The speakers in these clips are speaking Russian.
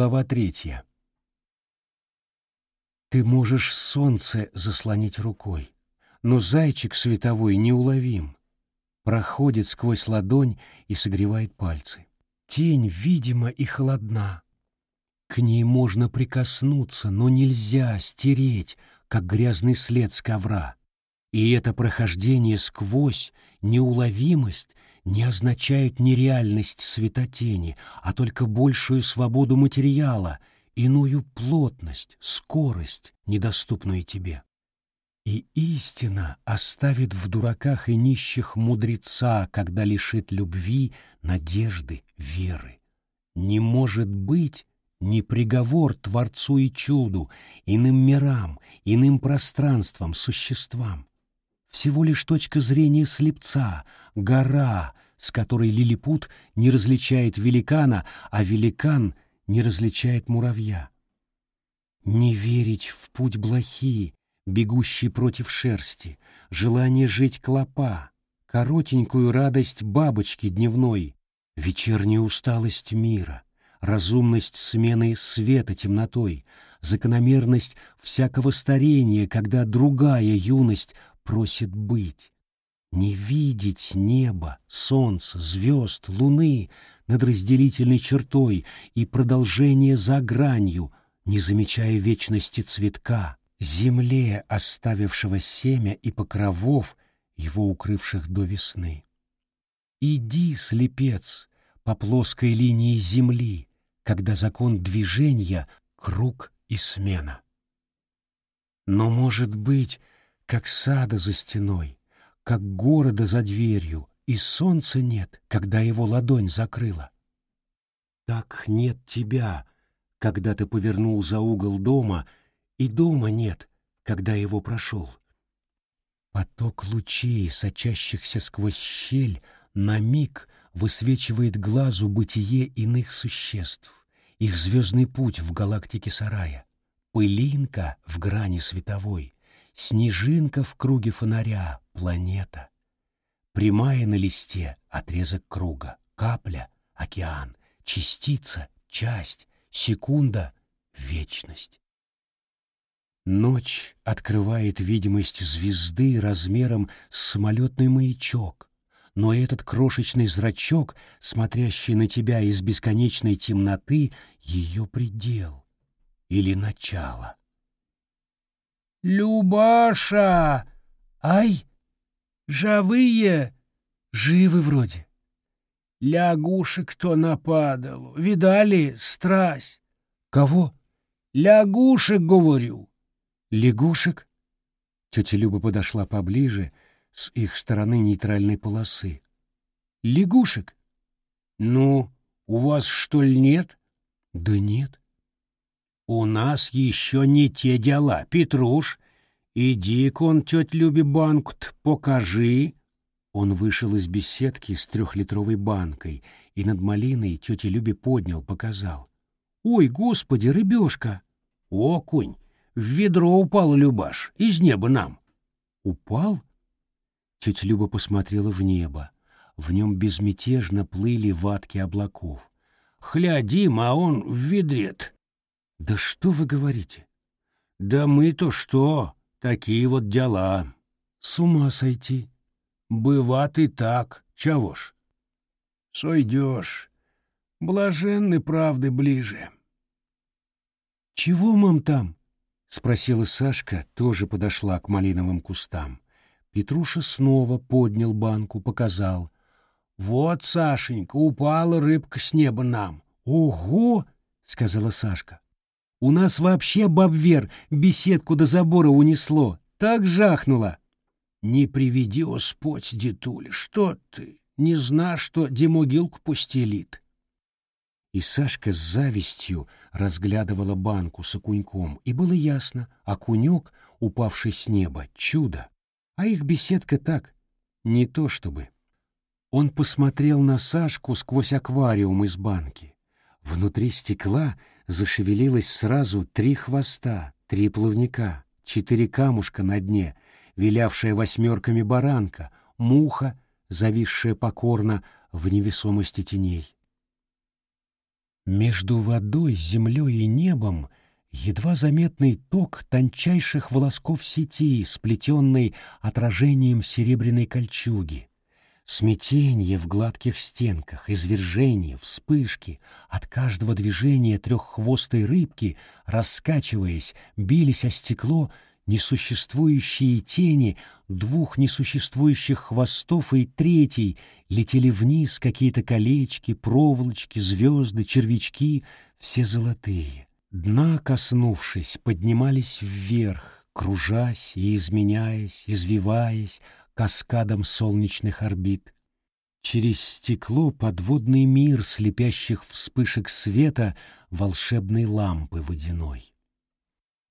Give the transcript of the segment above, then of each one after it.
Глава третья. Ты можешь солнце заслонить рукой, но зайчик световой неуловим. Проходит сквозь ладонь и согревает пальцы. Тень видима и холодна. К ней можно прикоснуться, но нельзя стереть, как грязный след с ковра. И это прохождение сквозь, неуловимость не означают нереальность светотени, а только большую свободу материала, иную плотность, скорость, недоступную тебе. И истина оставит в дураках и нищих мудреца, когда лишит любви, надежды, веры. Не может быть ни приговор Творцу и чуду, иным мирам, иным пространствам, существам всего лишь точка зрения слепца, гора, с которой лилипут не различает великана, а великан не различает муравья. Не верить в путь блохи, бегущий против шерсти, желание жить клопа, коротенькую радость бабочки дневной, вечернюю усталость мира, разумность смены света темнотой, закономерность всякого старения, когда другая юность просит быть, не видеть неба, солнца, звезд, луны над разделительной чертой и продолжение за гранью, не замечая вечности цветка, земле, оставившего семя и покровов, его укрывших до весны. Иди, слепец, по плоской линии земли, когда закон движения — круг и смена. Но, может быть, как сада за стеной, как города за дверью, и солнца нет, когда его ладонь закрыла. Так нет тебя, когда ты повернул за угол дома, и дома нет, когда его прошел. Поток лучей, сочащихся сквозь щель, на миг высвечивает глазу бытие иных существ, их звездный путь в галактике сарая, пылинка в грани световой — Снежинка в круге фонаря, планета. Прямая на листе отрезок круга, капля, океан, частица, часть, секунда, вечность. Ночь открывает видимость звезды размером с самолетный маячок, но этот крошечный зрачок, смотрящий на тебя из бесконечной темноты, ее предел или начало. Любаша! Ай! Живые? Живы вроде. Лягушек кто нападал. Видали? Страсть. Кого? Лягушек, говорю. Лягушек? Тетя Люба подошла поближе с их стороны нейтральной полосы. Лягушек? Ну, у вас что ли нет? Да нет. У нас еще не те дела, Петруш. Иди-ка он, тетя Любе, банку покажи. Он вышел из беседки с трехлитровой банкой и над малиной тете Любе поднял, показал. «Ой, господи, рыбешка!» «Окунь! В ведро упал Любаш, из неба нам!» «Упал?» Тетя Люба посмотрела в небо. В нем безмятежно плыли ватки облаков. «Хлядим, а он в ведрет!» Да что вы говорите? Да мы-то что, такие вот дела. С ума сойти. Быват и так, чего ж. Сойдешь. Блаженны правды ближе. Чего, мам, там? Спросила Сашка, тоже подошла к малиновым кустам. Петруша снова поднял банку, показал. «Вот, Сашенька, упала рыбка с неба нам». «Ого!» — сказала Сашка. У нас вообще бабвер беседку до забора унесло. Так жахнуло. Не приведи, Господь, детуля, что ты? Не знаешь, что демогилку пустелит. И Сашка с завистью разглядывала банку с окуньком, и было ясно, окунек, упавший с неба, чудо. А их беседка так, не то чтобы. Он посмотрел на Сашку сквозь аквариум из банки. Внутри стекла зашевелилось сразу три хвоста, три плавника, четыре камушка на дне, вилявшая восьмерками баранка, муха, зависшая покорно в невесомости теней. Между водой, землей и небом едва заметный ток тончайших волосков сети, сплетенный отражением серебряной кольчуги. Смятение в гладких стенках, извержения, вспышки, от каждого движения треххвостой рыбки, раскачиваясь, бились о стекло несуществующие тени. Двух несуществующих хвостов и третий летели вниз какие-то колечки, проволочки, звезды, червячки, все золотые. Дна, коснувшись, поднимались вверх, кружась и изменяясь, извиваясь, каскадом солнечных орбит. Через стекло подводный мир слепящих вспышек света волшебной лампы водяной.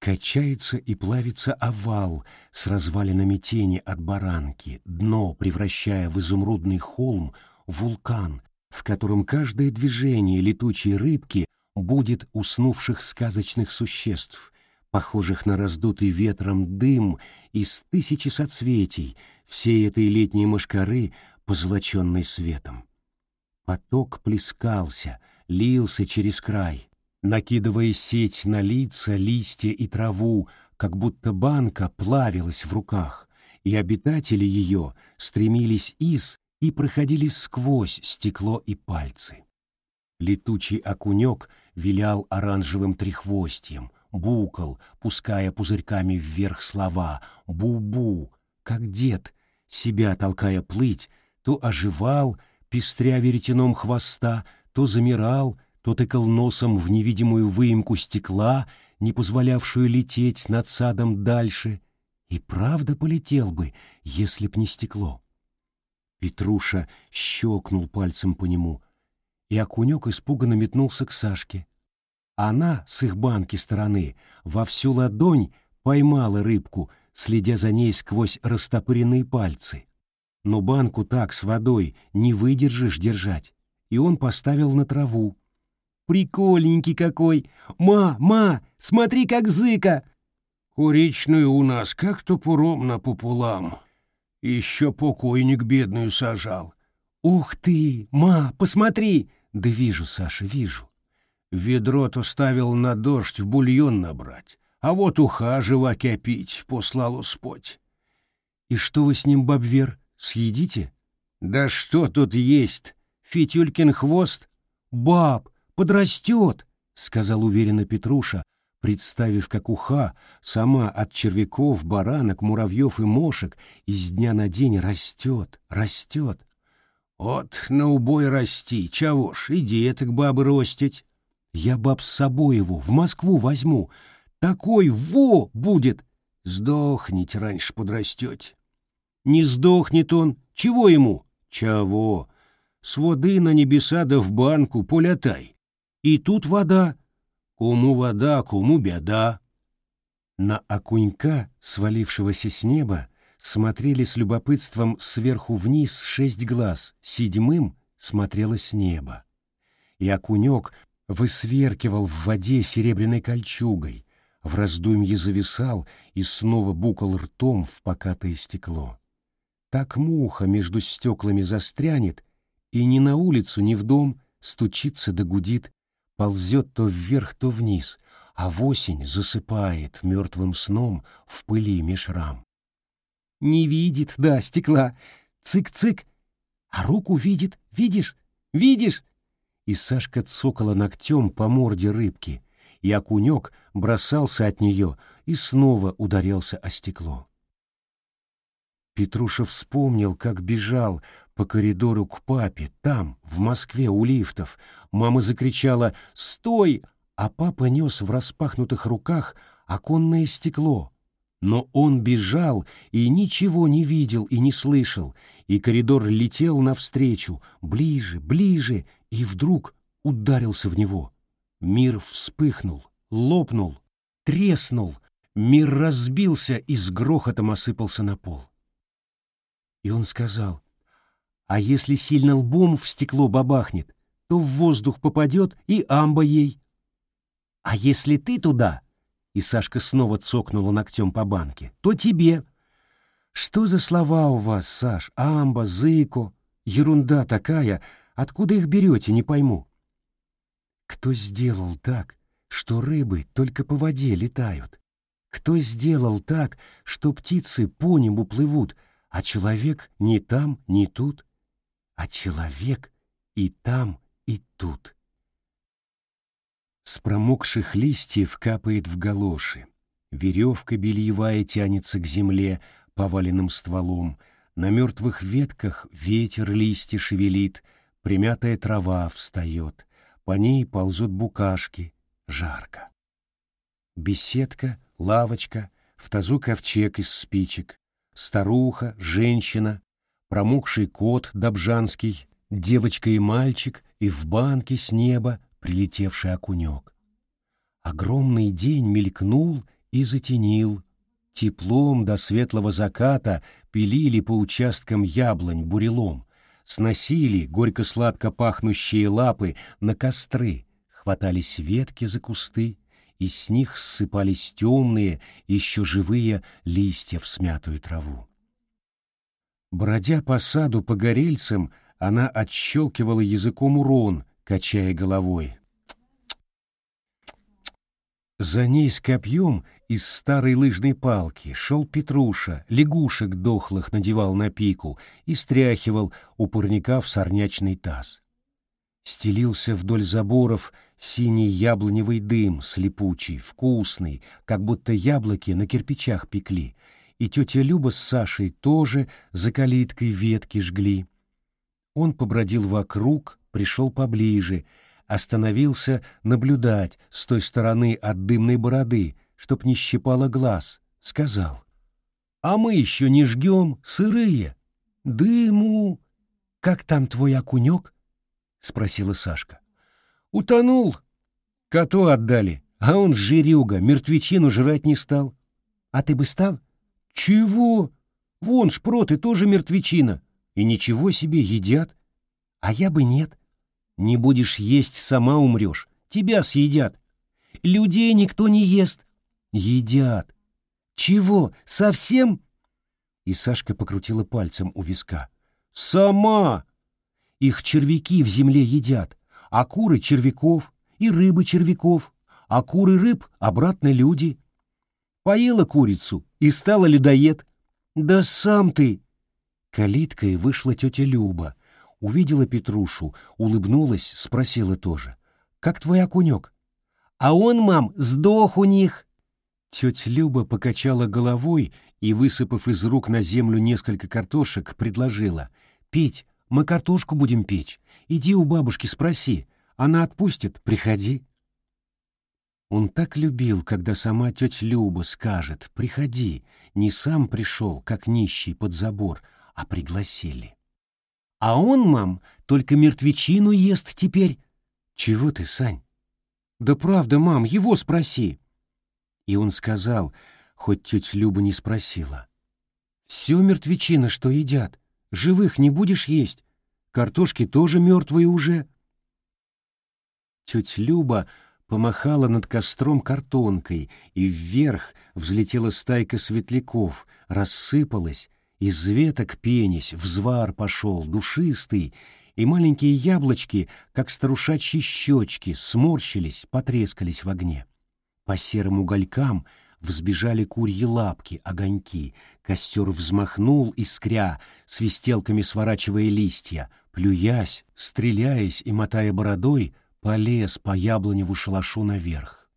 Качается и плавится овал с развалинами тени от баранки, дно превращая в изумрудный холм вулкан, в котором каждое движение летучей рыбки будет уснувших сказочных существ, похожих на раздутый ветром дым из тысячи соцветий всей этой летней мошкары, позолоченной светом. Поток плескался, лился через край, накидывая сеть на лица, листья и траву, как будто банка плавилась в руках, и обитатели ее стремились из и проходили сквозь стекло и пальцы. Летучий окунек вилял оранжевым трехвостьем, букал, пуская пузырьками вверх слова «бу-бу», как дед, себя толкая плыть, то оживал, пестря веретеном хвоста, то замирал, то тыкал носом в невидимую выемку стекла, не позволявшую лететь над садом дальше, и правда полетел бы, если б не стекло. Петруша щелкнул пальцем по нему, и окунек испуганно метнулся к Сашке. Она с их банки стороны во всю ладонь поймала рыбку, следя за ней сквозь растопыренные пальцы. Но банку так с водой не выдержишь держать, и он поставил на траву, Прикольненький какой! Ма, ма, смотри, как зыка!» «Куричную у нас как топором на популам. Еще покойник бедную сажал». «Ух ты! Ма, посмотри!» «Да вижу, Саша, вижу». Ведро-то ставил на дождь в бульон набрать, а вот ухажива кипить послал споть. «И что вы с ним, бабвер, съедите?» «Да что тут есть? Фитюлькин хвост?» «Баб, подрастет, — сказал уверенно Петруша, представив, как уха сама от червяков, баранок, муравьев и мошек из дня на день растет, растет. Вот на убой расти, чего ж, иди это к бабы ростить. Я баб с собой его в Москву возьму. Такой во будет. Сдохните раньше подрастете. Не сдохнет он. Чего ему? Чего? С воды на небеса да в банку полятай. И тут вода. Кому вода, кому беда. На окунька, свалившегося с неба, смотрели с любопытством сверху вниз шесть глаз, седьмым смотрело с неба. И окунек высверкивал в воде серебряной кольчугой, в раздумье зависал и снова букал ртом в покатое стекло. Так муха между стеклами застрянет, и ни на улицу, ни в дом стучится да гудит, ползет то вверх, то вниз, а в осень засыпает мертвым сном в пыли меж рам. Не видит, да, стекла. Цык-цык. А руку видит. Видишь? Видишь? И Сашка цокала ногтем по морде рыбки, и окунек бросался от нее и снова ударялся о стекло. Петруша вспомнил, как бежал по коридору к папе, там, в Москве, у лифтов. Мама закричала «Стой!», а папа нес в распахнутых руках оконное стекло. Но он бежал и ничего не видел и не слышал, и коридор летел навстречу, ближе, ближе, и вдруг ударился в него. Мир вспыхнул, лопнул, треснул, мир разбился и с грохотом осыпался на пол. И он сказал, а если сильно лбом в стекло бабахнет, то в воздух попадет и амба ей. А если ты туда, и Сашка снова цокнула ногтем по банке, то тебе. Что за слова у вас, Саш? Амба, зыко. Ерунда такая. Откуда их берете, не пойму. Кто сделал так, что рыбы только по воде летают? Кто сделал так, что птицы по небу плывут, а человек ни там, ни тут? А человек и там, и тут. С промокших листьев капает в галоши. Веревка бельевая тянется к земле поваленным стволом. На мертвых ветках ветер листья шевелит, примятая трава встает. По ней ползут букашки, жарко. Беседка, лавочка, в тазу ковчег из спичек, старуха, женщина, промокший кот добжанский, девочка и мальчик, и в банке с неба прилетевший окунек. Огромный день мелькнул и затенил. Теплом до светлого заката пилили по участкам яблонь бурелом, сносили горько-сладко пахнущие лапы на костры, хватались ветки за кусты, и с них ссыпались темные, еще живые листья в смятую траву. Бродя по саду погорельцам, она отщелкивала языком урон, качая головой. За ней с копьем из старой лыжной палки шел Петруша, лягушек дохлых надевал на пику и стряхивал у парника в сорнячный таз. Стелился вдоль заборов синий яблоневый дым, слепучий, вкусный, как будто яблоки на кирпичах пекли, и тетя Люба с Сашей тоже за калиткой ветки жгли. Он побродил вокруг, пришел поближе, остановился наблюдать с той стороны от дымной бороды, чтоб не щипало глаз, сказал. «А мы еще не жгем, сырые. Дыму. Как там твой окунек?» — спросила Сашка. «Утонул. Коту отдали, а он жирюга, мертвечину жрать не стал. А ты бы стал?» «Чего? Вон шпроты тоже мертвечина. И ничего себе едят. А я бы нет. Не будешь есть, сама умрешь. Тебя съедят. Людей никто не ест. Едят. Чего, совсем? И Сашка покрутила пальцем у виска. Сама! Их червяки в земле едят, а куры червяков, и рыбы червяков, а куры рыб обратно люди. Поела курицу и стала людоед. Да сам ты! Калиткой вышла тетя Люба, увидела Петрушу, улыбнулась, спросила тоже. «Как твой окунек?» «А он, мам, сдох у них!» Тетя Люба покачала головой и, высыпав из рук на землю несколько картошек, предложила. «Петь, мы картошку будем печь. Иди у бабушки спроси. Она отпустит, приходи». Он так любил, когда сама тетя Люба скажет «приходи», не сам пришел, как нищий под забор, а пригласили. А он, мам, только мертвечину ест теперь. Чего ты, Сань? Да правда, мам, его спроси. И он сказал, хоть тетя Люба не спросила. Все мертвечина, что едят. Живых не будешь есть. Картошки тоже мертвые уже. Тетя Люба помахала над костром картонкой, и вверх взлетела стайка светляков, рассыпалась, из веток пенясь, взвар пошел, душистый, и маленькие яблочки, как старушачьи щечки, сморщились, потрескались в огне. По серым уголькам взбежали курьи лапки, огоньки, костер взмахнул, искря, свистелками сворачивая листья, плюясь, стреляясь и мотая бородой, полез по яблоневу шалашу наверх.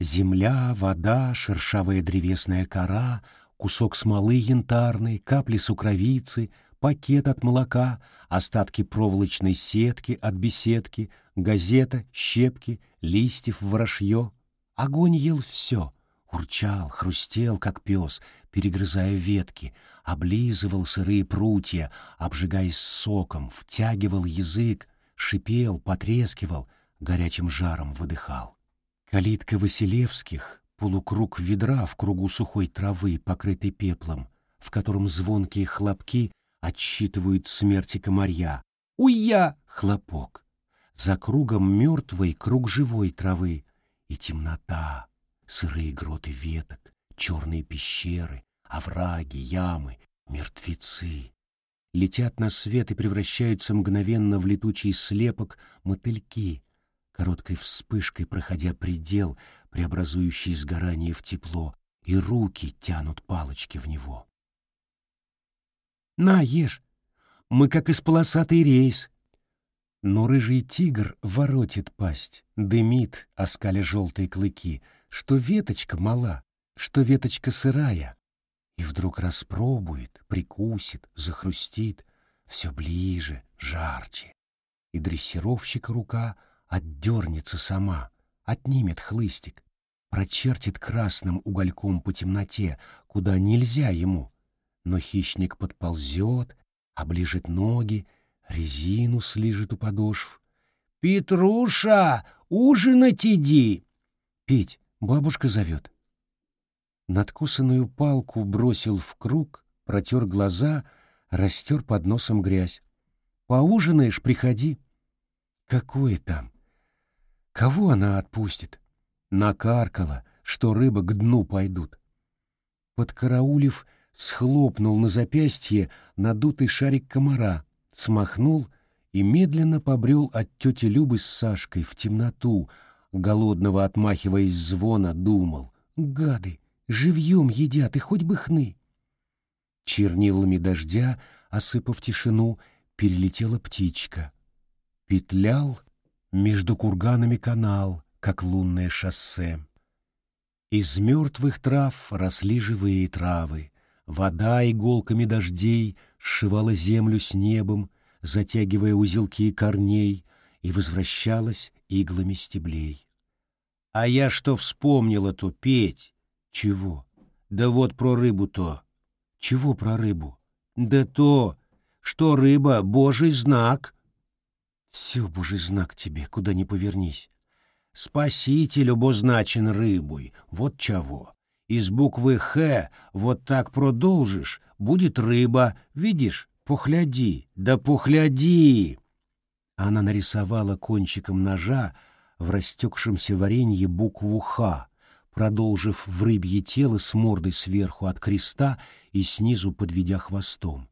Земля, вода, шершавая древесная кора — кусок смолы янтарной, капли сукровицы, пакет от молока, остатки проволочной сетки от беседки, газета, щепки, листьев ворошье. Огонь ел все, урчал, хрустел, как пес, перегрызая ветки, облизывал сырые прутья, обжигаясь соком, втягивал язык, шипел, потрескивал, горячим жаром выдыхал. Калитка Василевских, полукруг ведра в кругу сухой травы, покрытой пеплом, в котором звонкие хлопки отсчитывают смерти комарья. Уя! Хлопок. За кругом мертвый круг живой травы и темнота, сырые гроты веток, черные пещеры, овраги, ямы, мертвецы. Летят на свет и превращаются мгновенно в летучий слепок мотыльки, короткой вспышкой проходя предел, преобразующий сгорание в тепло, и руки тянут палочки в него. «На, ешь! Мы как из полосатый рейс!» Но рыжий тигр воротит пасть, дымит, оскаля желтые клыки, что веточка мала, что веточка сырая, и вдруг распробует, прикусит, захрустит, все ближе, жарче. И дрессировщика рука отдернется сама, отнимет хлыстик, прочертит красным угольком по темноте, куда нельзя ему. Но хищник подползет, оближет ноги, резину слижет у подошв. «Петруша, ужинать иди!» «Петь, бабушка зовет». Надкусанную палку бросил в круг, протер глаза, растер под носом грязь. «Поужинаешь, приходи». «Какое там? Кого она отпустит?» Накаркала, что рыба к дну пойдут. Подкараулив, схлопнул на запястье надутый шарик комара, смахнул и медленно побрел от тети Любы с Сашкой в темноту, голодного отмахиваясь звона, думал. «Гады! Живьем едят, и хоть бы хны!» Чернилами дождя, осыпав тишину, перелетела птичка. Петлял между курганами канал, как лунное шоссе. Из мертвых трав росли живые травы, вода иголками дождей сшивала землю с небом, затягивая узелки корней, и возвращалась иглами стеблей. А я что вспомнила-то петь? Чего? Да вот про рыбу-то. Чего про рыбу? Да то, что рыба — божий знак. Все божий знак тебе, куда ни повернись. Спаситель обозначен рыбой, вот чего. Из буквы «Х» вот так продолжишь, будет рыба, видишь, похляди, да похляди. Она нарисовала кончиком ножа в растекшемся варенье букву «Х», продолжив в рыбье тело с мордой сверху от креста и снизу подведя хвостом.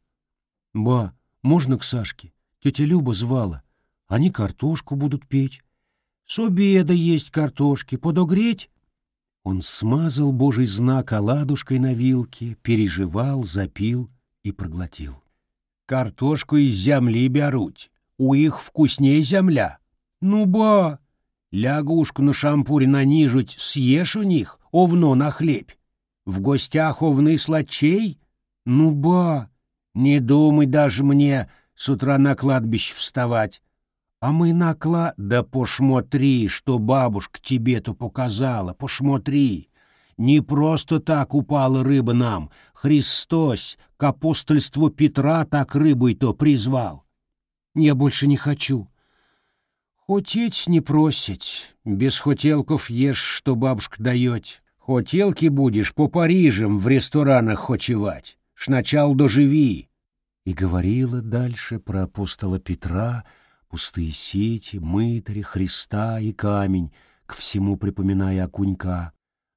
«Ба, можно к Сашке? Тетя Люба звала. Они картошку будут печь. С обеда есть картошки, подогреть?» Он смазал божий знак оладушкой на вилке, переживал, запил и проглотил. «Картошку из земли берут. У их вкуснее земля. Ну ба! Лягушку на шампуре нанижуть съешь у них, овно на хлеб. В гостях овны сладчей? Ну ба! Не думай даже мне с утра на кладбище вставать. А мы накла... Да пошмотри, что бабушка тебе-то показала, пошмотри. Не просто так упала рыба нам. Христос к апостольству Петра так рыбой-то призвал. Я больше не хочу. Хотеть не просить. Без хотелков ешь, что бабушка дает. Хотелки будешь по Парижам в ресторанах хочевать. Сначала доживи. И говорила дальше про апостола Петра, пустые сети, мытари, Христа и камень, к всему припоминая окунька.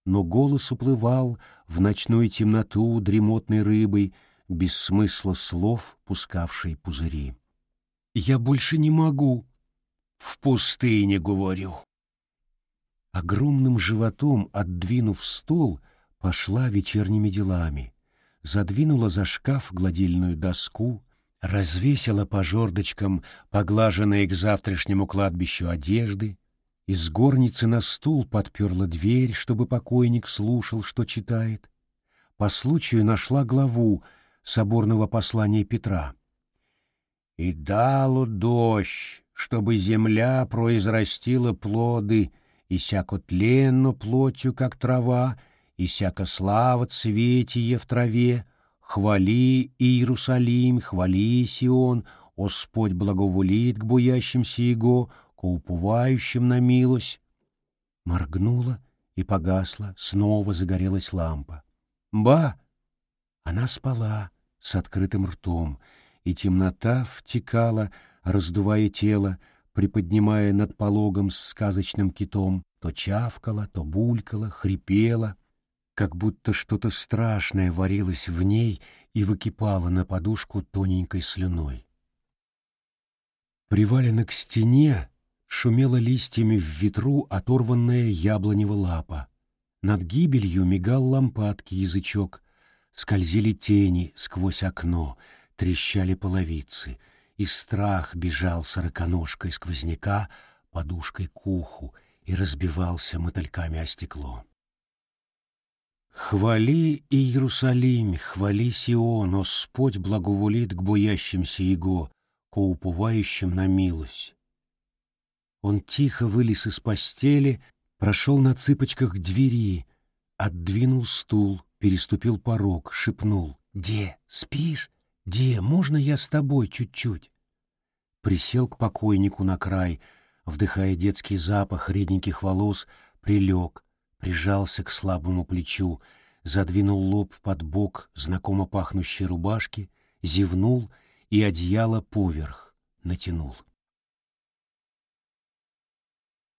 Но голос уплывал в ночную темноту дремотной рыбой, без смысла слов, пускавшей пузыри. «Я больше не могу!» «В пустыне, говорю!» Огромным животом, отдвинув стол, пошла вечерними делами, задвинула за шкаф гладильную доску, развесила по жердочкам поглаженные к завтрашнему кладбищу одежды, из горницы на стул подперла дверь, чтобы покойник слушал, что читает. По случаю нашла главу соборного послания Петра. «И дало дождь, чтобы земля произрастила плоды, и сяко тленно плотью, как трава, и сяко слава цветие в траве, Хвали, Иерусалим, хвали, Сион, Господь благоволит к боящимся Его, к упувающим на милость. Моргнула и погасла, снова загорелась лампа. Ба! Она спала с открытым ртом, и темнота втекала, раздувая тело, приподнимая над пологом с сказочным китом, то чавкала, то булькала, хрипела — как будто что-то страшное варилось в ней и выкипало на подушку тоненькой слюной. Привалена к стене, Шумела листьями в ветру оторванная яблонева лапа. Над гибелью мигал лампадки язычок. Скользили тени сквозь окно, трещали половицы, и страх бежал сороконожкой сквозняка подушкой к уху и разбивался мотыльками о стекло. Хвали Иерусалим, хвали Сион, Господь благоволит к боящимся Его, ко уповающим на милость. Он тихо вылез из постели, прошел на цыпочках к двери, отдвинул стул, переступил порог, шепнул. «Де, спишь? Де, можно я с тобой чуть-чуть?» Присел к покойнику на край, вдыхая детский запах редненьких волос, прилег, прижался к слабому плечу, задвинул лоб под бок знакомо пахнущей рубашки, зевнул и одеяло поверх натянул.